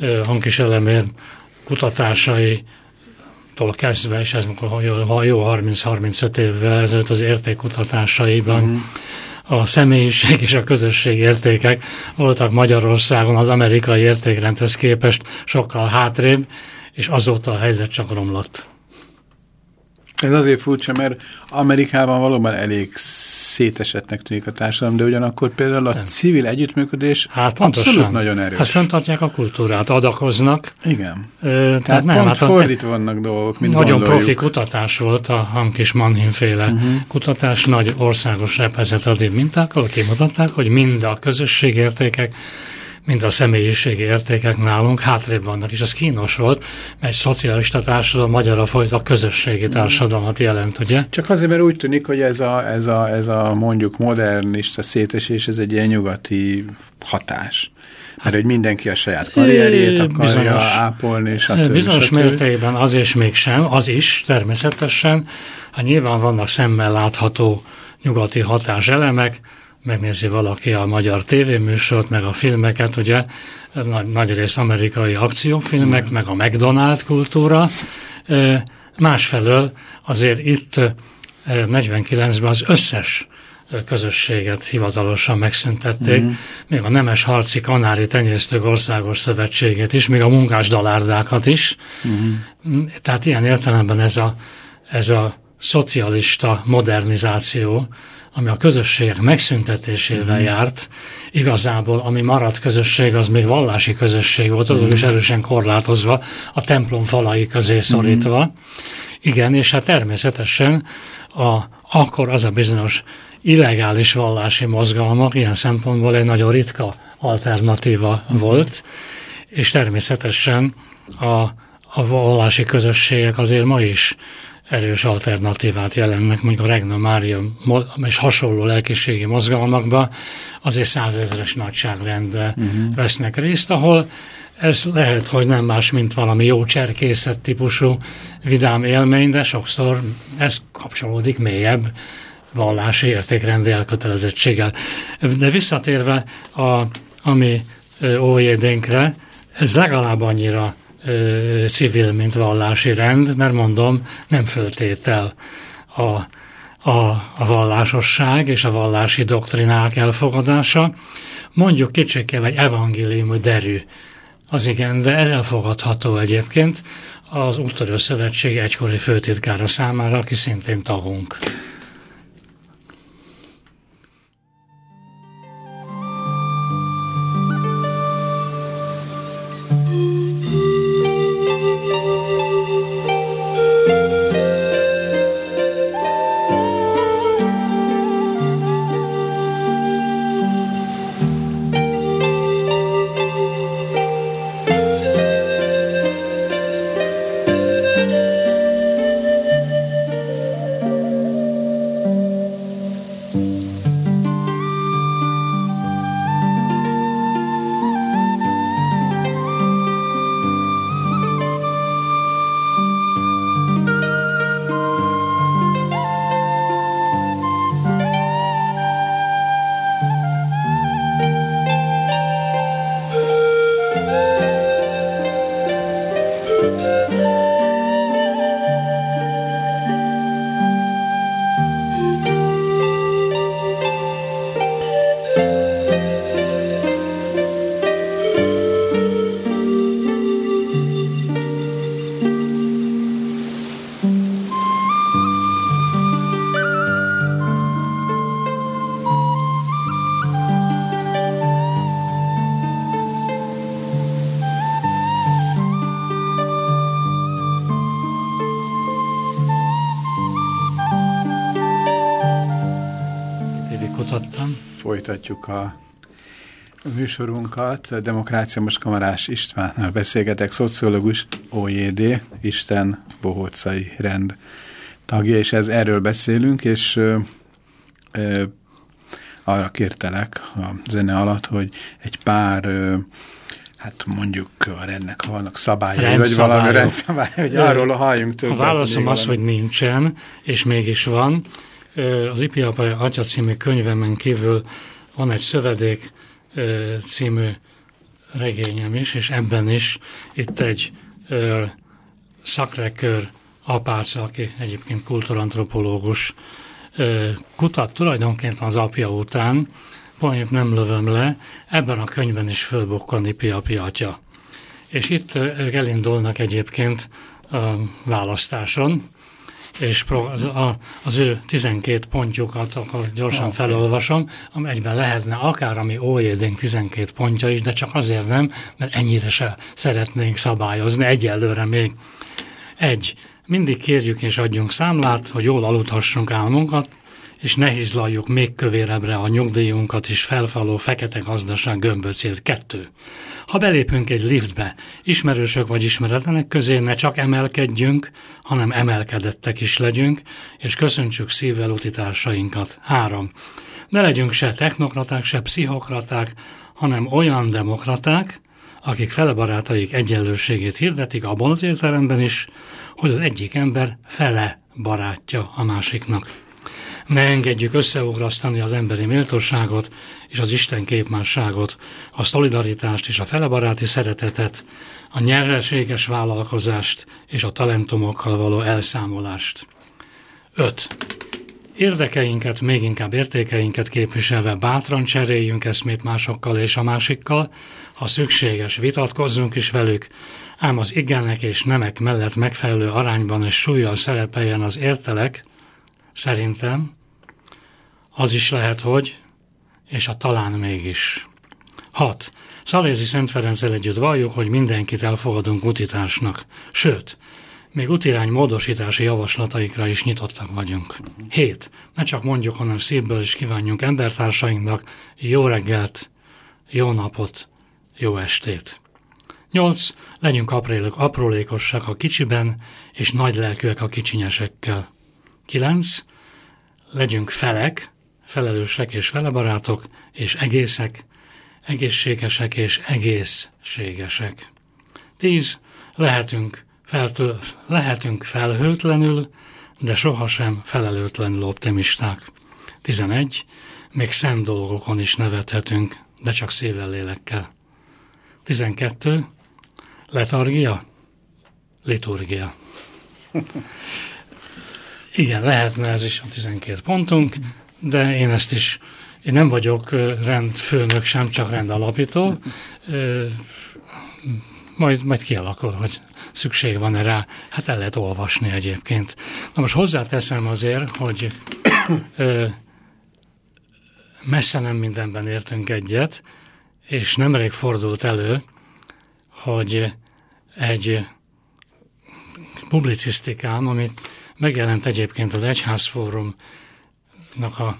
uh-huh. Hankis elemér kutatásai tól kezdve, és ez jó, jó 30-35 évvel ezelőtt az értékkutatásaiban uh-huh. a személyiség és a közösség értékek voltak Magyarországon az amerikai értékrendhez képest sokkal hátrébb, és azóta a helyzet csak romlott. Ez azért furcsa, mert Amerikában valóban elég szétesettnek tűnik a társadalom, de ugyanakkor például a Nem. civil együttműködés Hát pontosan. abszolút nagyon erős. Hát fenntartják a kultúrát, adakoznak. Igen. Ö, tehát Tehát nem, pont hát fordítva vannak dolgok, mint Nagyon gondoljuk. profi kutatás volt a Hankis Manhin féle Mhm. uh-huh. kutatás, nagy országos reprezentatív mintákkal kimutatták, hogy mind a közösségértékek, mind a személyiségi értékek nálunk hátrébb vannak, és ez kínos volt, mert egy szocialista társadalom magyarra a közösségi társadalmat jelent, ugye? Csak azért, mert úgy tűnik, hogy ez a, ez a, ez a mondjuk modernista szétesés, ez egy ilyen nyugati hatás. Mert hogy mindenki a saját karrierjét akarja bizonyos- ápolni, a Bizonyos mértékben az és mégsem, az is természetesen. Hát nyilván vannak szemmel látható nyugati hatáselemek, megnézi valaki a magyar tévéműsort, meg a filmeket, ugye, nagy, nagy rész amerikai akciófilmek, meg a McDonald kultúra. Másfelől azért itt ö, 49-ben az összes közösséget hivatalosan megszüntették, mm. még a Nemes Harci Kanári Tenyésztők Országos Szövetségét is, még a munkás dalárdákat is. Mm, Tehát ilyen értelemben ez a, ez a szocialista modernizáció, ami a közösségek megszüntetésével Mhm. járt, igazából ami maradt közösség, az még vallási közösség volt, azok Mhm. is erősen korlátozva, a templom falai közé szorítva. Igen, és hát természetesen a, akkor az a bizonyos illegális vallási mozgalmak ilyen szempontból egy nagyon ritka alternatíva volt, és természetesen a, a vallási közösségek azért ma is erős alternatívát jelennek, mondjuk a Regna Mária és hasonló lelkiségi mozgalmakban azért százezres nagyságrendben uh-huh. vesznek részt, ahol ez lehet, hogy nem más, mint valami jó cserkészet típusú vidám élmény, de sokszor ez kapcsolódik mélyebb vallási értékrendi elkötelezettséggel. De visszatérve a, a mi OJD-nkre, ez legalább annyira ö, civil, mint vallási rend, mert mondom, nem föltétel a, a, a vallásosság és a vallási doktrinák elfogadása. Mondjuk kicsikkel egy evangélium derű, az igen, de ez elfogadható egyébként. az Úttörő Szövetség egykori főtitkára számára, aki szintén tagunk. Folytatjuk a műsorunkat. Demokrácia Most Kamarás Istvánnal beszélgetek, szociológus, OJD, Isten Bohócai rend tagja, és ez erről beszélünk, és ö, ö, arra kértelek a zene alatt, hogy egy pár ö, hát mondjuk a rendnek vannak szabályai, vagy valami rendszabály, hogy arról halljunk többet. A válaszom az, hogy nincsen, és mégis van. Az Ipiapai Atya című könyvemen kívül van egy Szövedék című regényem is, és ebben is itt egy szakrekör apáca, aki egyébként kulturantropológus, kutat tulajdonképpen az apja után, poént nem lövöm le, ebben a könyvben is fölbukkan Ipi atya. És itt elindulnak egyébként a választáson, és az, a, az ő 12 pontjukat akkor gyorsan okay. felolvasom, ami egyben lehetne akár ami OED-nk 12 pontja is, de csak azért nem, mert ennyire se szeretnénk szabályozni egyelőre még. Egy, mindig kérjük és adjunk számlát, hogy jól aludhassunk álmunkat, és ne még kövérebbre a nyugdíjunkat is felfaló fekete gazdaság gömböcét. Kettő. Ha belépünk egy liftbe, ismerősök vagy ismeretlenek közé ne csak emelkedjünk, hanem emelkedettek is legyünk, és köszöntsük szívvel utitársainkat. Három. Ne legyünk se technokraták, se pszichokraták, hanem olyan demokraták, akik fele barátaik egyenlőségét hirdetik abban az értelemben is, hogy az egyik ember fele barátja a másiknak. Ne engedjük összeugrasztani az emberi méltóságot és az Isten képmásságot, a szolidaritást és a felebaráti szeretetet, a nyereséges vállalkozást és a talentumokkal való elszámolást. 5. Érdekeinket, még inkább értékeinket képviselve bátran cseréljünk eszmét másokkal és a másikkal, ha szükséges, vitatkozzunk is velük, ám az igenek és nemek mellett megfelelő arányban és súlyjal szerepeljen az értelek, Szerintem az is lehet, hogy, és a talán mégis. 6. Szalézi Szent Ferenccel együtt valljuk, hogy mindenkit elfogadunk utitársnak. Sőt, még utirány módosítási javaslataikra is nyitottak vagyunk. 7. Ne csak mondjuk, hanem szívből is kívánjunk embertársainknak jó reggelt, jó napot, jó estét. 8. Legyünk aprólékosak a kicsiben, és nagy lelkűek a kicsinyesekkel. 9. Legyünk felek, felelősek és felebarátok, és egészek, egészségesek és egészségesek. 10. Lehetünk, feltől, lehetünk felhőtlenül, de sohasem felelőtlenül optimisták. 11. Még szent dolgokon is nevethetünk, de csak szívvel lélekkel. 12. Letargia? Liturgia. Igen, lehetne ez is a 12 pontunk, de én ezt is, én nem vagyok rendfőnök sem, csak rendalapító. majd, majd kialakul, hogy szükség van-e rá. Hát el lehet olvasni egyébként. Na most hozzáteszem azért, hogy [COUGHS] messze nem mindenben értünk egyet, és nemrég fordult elő, hogy egy publicisztikán, amit megjelent egyébként az Egyházfórumnak a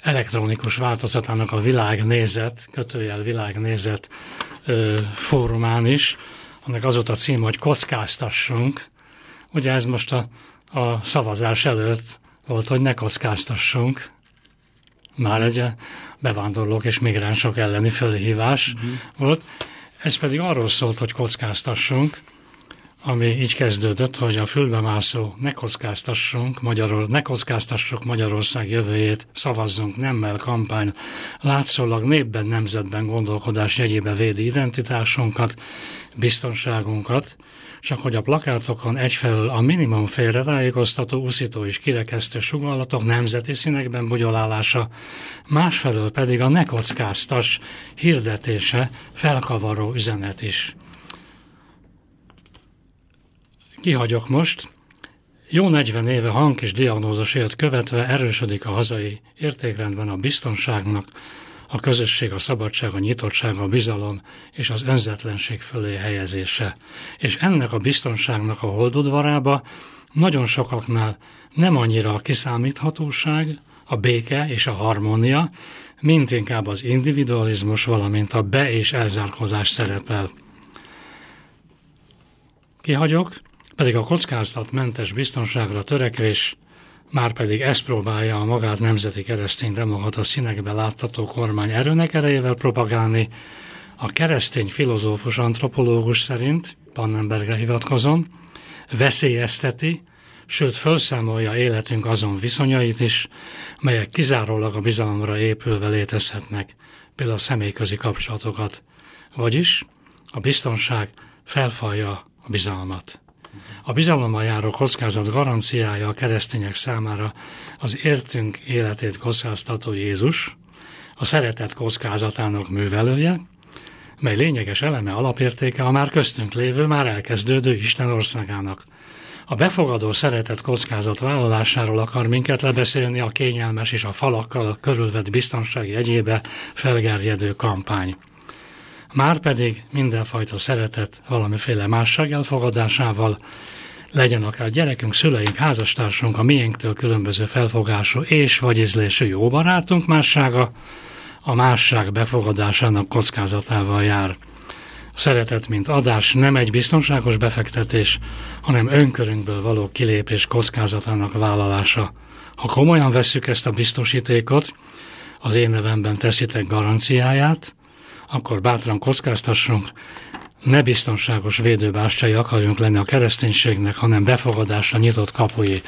elektronikus változatának a világnézet, kötőjel világnézet fórumán is, annak az volt a cím, hogy kockáztassunk. Ugye ez most a, a szavazás előtt volt, hogy ne kockáztassunk. Már egy bevándorlók és migránsok elleni fölhívás uh-huh. volt. Ez pedig arról szólt, hogy kockáztassunk, ami így kezdődött, hogy a fülbemászó ne kockáztassunk, Magyaror, ne kockáztassuk Magyarország jövőjét, szavazzunk nemmel kampány, látszólag népben, nemzetben gondolkodás jegyébe védi identitásunkat, biztonságunkat, csak hogy a plakátokon egyfelől a minimum félre tájékoztató, uszító és kirekesztő sugallatok nemzeti színekben bugyolálása, másfelől pedig a ne kockáztas hirdetése, felkavaró üzenet is. Kihagyok most. Jó 40 éve hang és diagnózusért követve erősödik a hazai értékrendben a biztonságnak, a közösség, a szabadság, a nyitottság, a bizalom és az önzetlenség fölé helyezése. És ennek a biztonságnak a holdudvarába nagyon sokaknál nem annyira a kiszámíthatóság, a béke és a harmónia, mint inkább az individualizmus, valamint a be- és elzárkozás szerepel. Kihagyok, pedig a kockázatmentes biztonságra törekvés már pedig ezt próbálja a magát nemzeti keresztény demokrata színekbe láttató kormány erőnek erejével propagálni, a keresztény filozófus antropológus szerint, Pannenbergre hivatkozom, veszélyezteti, sőt felszámolja életünk azon viszonyait is, melyek kizárólag a bizalomra épülve létezhetnek, például a személyközi kapcsolatokat, vagyis a biztonság felfalja a bizalmat. A bizalommal járó kockázat garanciája a keresztények számára az értünk életét kockáztató Jézus, a szeretet kockázatának művelője, mely lényeges eleme alapértéke a már köztünk lévő, már elkezdődő Isten országának. A befogadó szeretet kockázat vállalásáról akar minket lebeszélni a kényelmes és a falakkal körülvett biztonsági egyébe felgerjedő kampány. Márpedig mindenfajta szeretet valamiféle másság elfogadásával, legyen akár gyerekünk, szüleink, házastársunk, a miénktől különböző felfogású és vagy ízlésű jó barátunk mássága, a másság befogadásának kockázatával jár. A szeretet, mint adás nem egy biztonságos befektetés, hanem önkörünkből való kilépés kockázatának vállalása. Ha komolyan vesszük ezt a biztosítékot, az én nevemben teszitek garanciáját, akkor bátran kockáztassunk, ne biztonságos védőbástyai akarjunk lenni a kereszténységnek, hanem befogadásra nyitott kapui.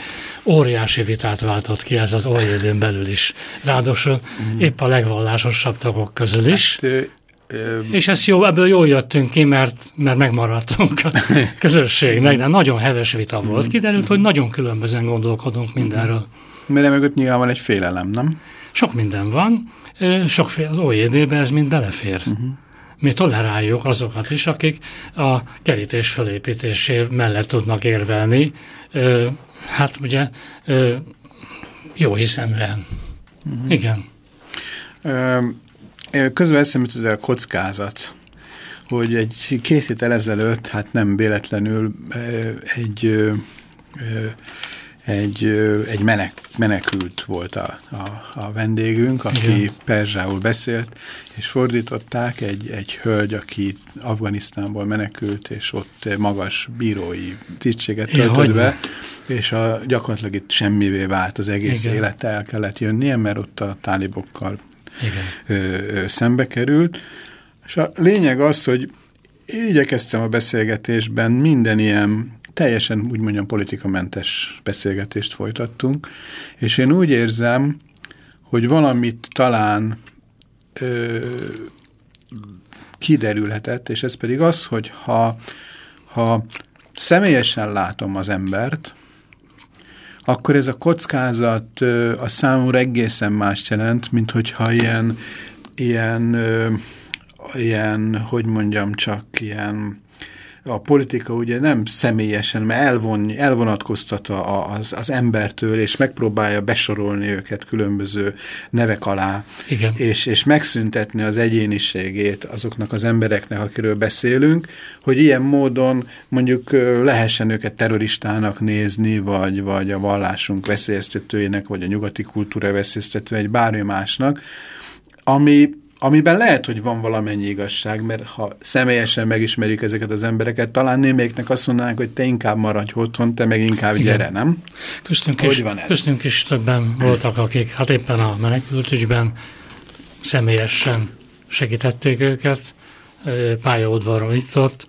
Óriási vitát váltott ki ez az olyédőn belül is. Ráadásul mm. épp a legvallásosabb tagok közül is. Hát, és ez jó, ebből jól jöttünk ki, mert, mert megmaradtunk a [LAUGHS] közösségnek, de nagyon heves vita volt. Mm. Kiderült, hogy nagyon különbözően gondolkodunk mindenről. Mert mögött nyilván van egy félelem, nem? Sok minden van, sokféle az OED-be ez mind belefér. Uh-huh. Mi toleráljuk azokat is, akik a kerítés felépítésé mellett tudnak érvelni. Hát ugye jó hiszeműen. Uh-huh. Igen. Közben eszembe tud a kockázat, hogy egy két héttel ezelőtt, hát nem véletlenül egy egy, egy menek, menekült volt a, a, a vendégünk, aki Igen. perzsául beszélt, és fordították egy, egy hölgy, aki Afganisztánból menekült, és ott magas bírói tisztséget töltött be, és a, gyakorlatilag itt semmivé vált az egész Igen. élete, el kellett jönnie, mert ott a tálibokkal Ö, ö, szembe került. És a lényeg az, hogy igyekeztem a beszélgetésben minden ilyen teljesen úgy mondjam politikamentes beszélgetést folytattunk, és én úgy érzem, hogy valamit talán ö, kiderülhetett, és ez pedig az, hogy ha, ha személyesen látom az embert, akkor ez a kockázat ö, a számomra egészen más jelent, mint hogyha ilyen, ilyen ö, ilyen, hogy mondjam, csak ilyen a politika ugye nem személyesen, mert elvon, elvonatkoztat az, az embertől, és megpróbálja besorolni őket különböző nevek alá, Igen. És, és megszüntetni az egyéniségét azoknak az embereknek, akiről beszélünk, hogy ilyen módon mondjuk lehessen őket terroristának nézni, vagy, vagy a vallásunk veszélyeztetőjének, vagy a nyugati kultúra veszélyeztető, egy bármi másnak, ami amiben lehet, hogy van valamennyi igazság, mert ha személyesen megismerjük ezeket az embereket, talán némelyiknek azt mondanánk, hogy te inkább maradj otthon, te meg inkább Igen. gyere, nem? Köztünk is, van köztünk is többen voltak, akik hát éppen a menekültügyben személyesen segítették őket, pályaudvaron itt-ott,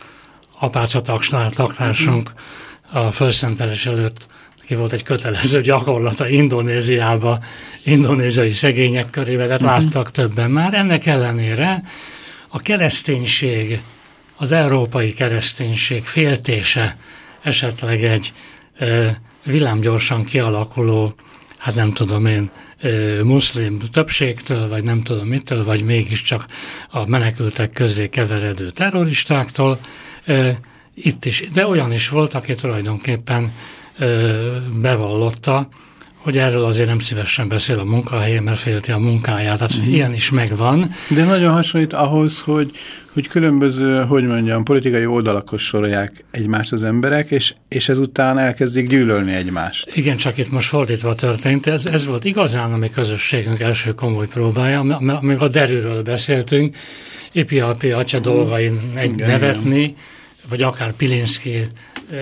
apáca taktársunk a felszentelés előtt ki volt egy kötelező gyakorlata Indonéziába, indonéziai szegények körében, tehát uh-huh. láttak többen már. Ennek ellenére a kereszténység, az európai kereszténység féltése esetleg egy e, villámgyorsan kialakuló, hát nem tudom én, e, muszlim többségtől, vagy nem tudom mitől, vagy mégiscsak a menekültek közé keveredő terroristáktól, e, itt is, de olyan is volt, aki tulajdonképpen bevallotta, hogy erről azért nem szívesen beszél a munkahelyén, mert félti a munkáját. Tehát uh-huh. ilyen is megvan. De nagyon hasonlít ahhoz, hogy, hogy különböző, hogy mondjam, politikai oldalakos sorolják egymást az emberek, és, és ezután elkezdik gyűlölni egymást. Igen, csak itt most fordítva történt. Ez, ez volt igazán a mi közösségünk első komoly próbája, amíg a derűről beszéltünk, Ipi atya dolgain egy igen, nevetni, igen. vagy akár Pilinszki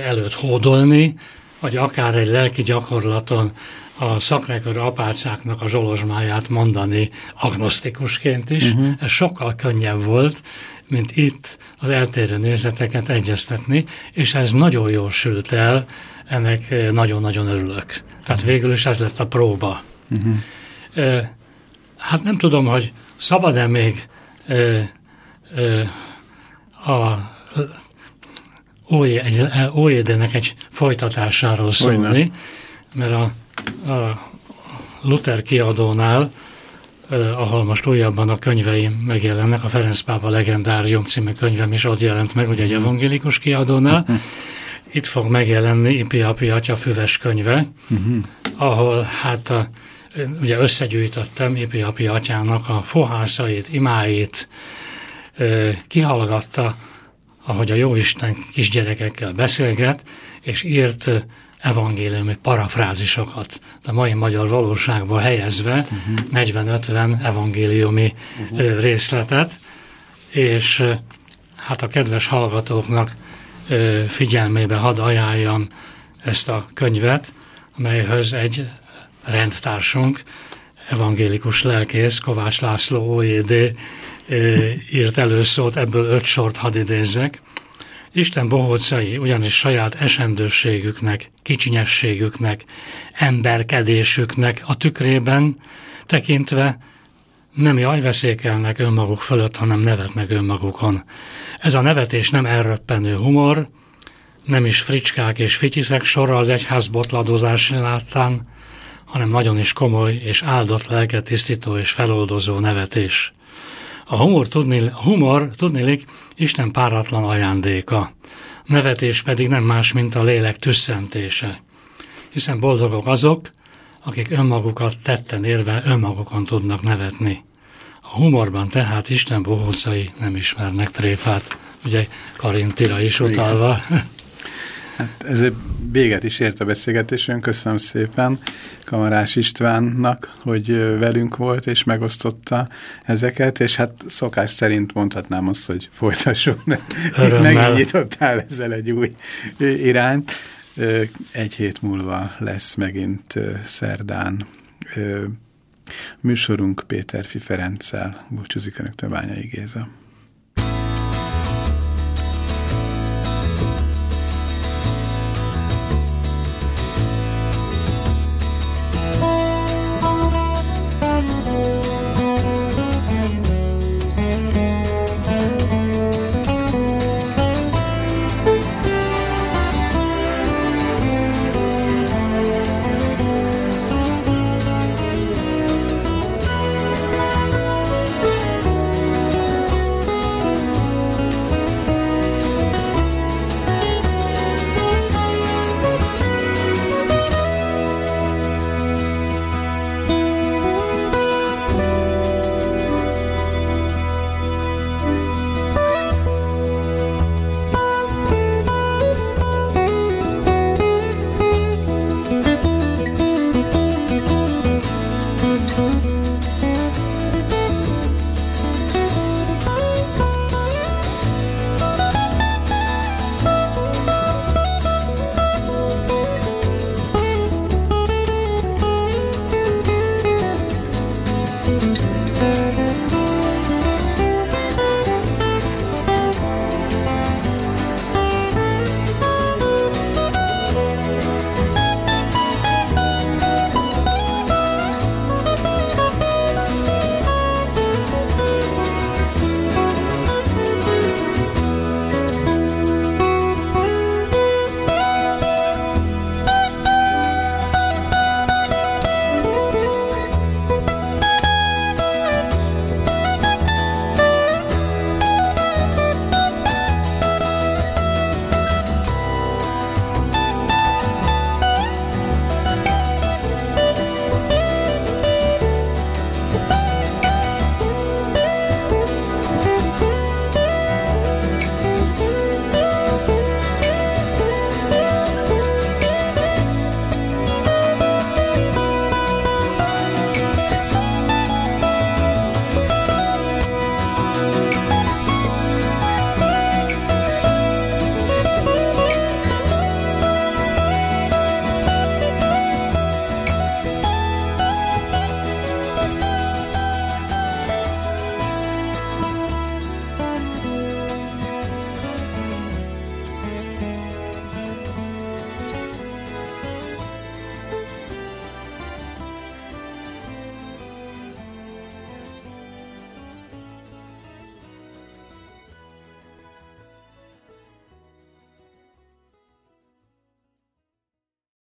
előtt hódolni, vagy akár egy lelki gyakorlaton a szakrekör apácáknak a zsolozsmáját mondani agnosztikusként is. Uh-huh. Ez sokkal könnyebb volt, mint itt az eltérő nézeteket egyeztetni, és ez nagyon jól sült el, ennek nagyon-nagyon örülök. Tehát végül is ez lett a próba. Uh-huh. Hát nem tudom, hogy szabad-e még a OED-nek egy folytatásáról szólni, mert a, a Luther kiadónál, eh, ahol most újabban a könyveim megjelennek, a Ferenc Pápa Legendárium című könyvem is ott jelent meg, ugye egy evangélikus kiadónál, itt fog megjelenni Ipi Api Atya füves könyve, uh-huh. ahol hát a, ugye összegyűjtöttem Ipi Api Atyának a fohászait, imáit, kihallgatta ahogy a Jóisten kisgyerekekkel beszélget, és írt evangéliumi parafrázisokat, a mai magyar valóságba helyezve uh-huh. Mhm. 40-50 evangéliumi uh-huh. részletet, és hát a kedves hallgatóknak figyelmébe hadd ajánljam ezt a könyvet, amelyhöz egy rendtársunk, evangélikus lelkész, Kovács László OED írt előszót, ebből öt sort hadd idézzek. Isten bohócai ugyanis saját esendőségüknek, kicsinyességüknek, emberkedésüknek a tükrében tekintve nem jajveszékelnek önmaguk fölött, hanem nevetnek önmagukon. Ez a nevetés nem elröppenő humor, nem is fricskák és fityiszek sorra az egyház botladozás láttán, hanem nagyon is komoly és áldott lelket tisztító és feloldozó nevetés. A humor, tudni, humor tudnélik Isten páratlan ajándéka, nevetés pedig nem más, mint a lélek tüsszentése. Hiszen boldogok azok, akik önmagukat tetten érve önmagukon tudnak nevetni. A humorban tehát Isten bohócai nem ismernek tréfát, ugye Karintira is utalva. Igen. Hát ezért véget is ért a beszélgetésünk. Köszönöm szépen Kamarás Istvánnak, hogy velünk volt és megosztotta ezeket, és hát szokás szerint mondhatnám azt, hogy folytassuk, mert itt megint nyitottál ezzel egy új irányt. Egy hét múlva lesz megint szerdán műsorunk Péter Fi Ferenccel. Búcsúzik Önöktől Bányai Géza.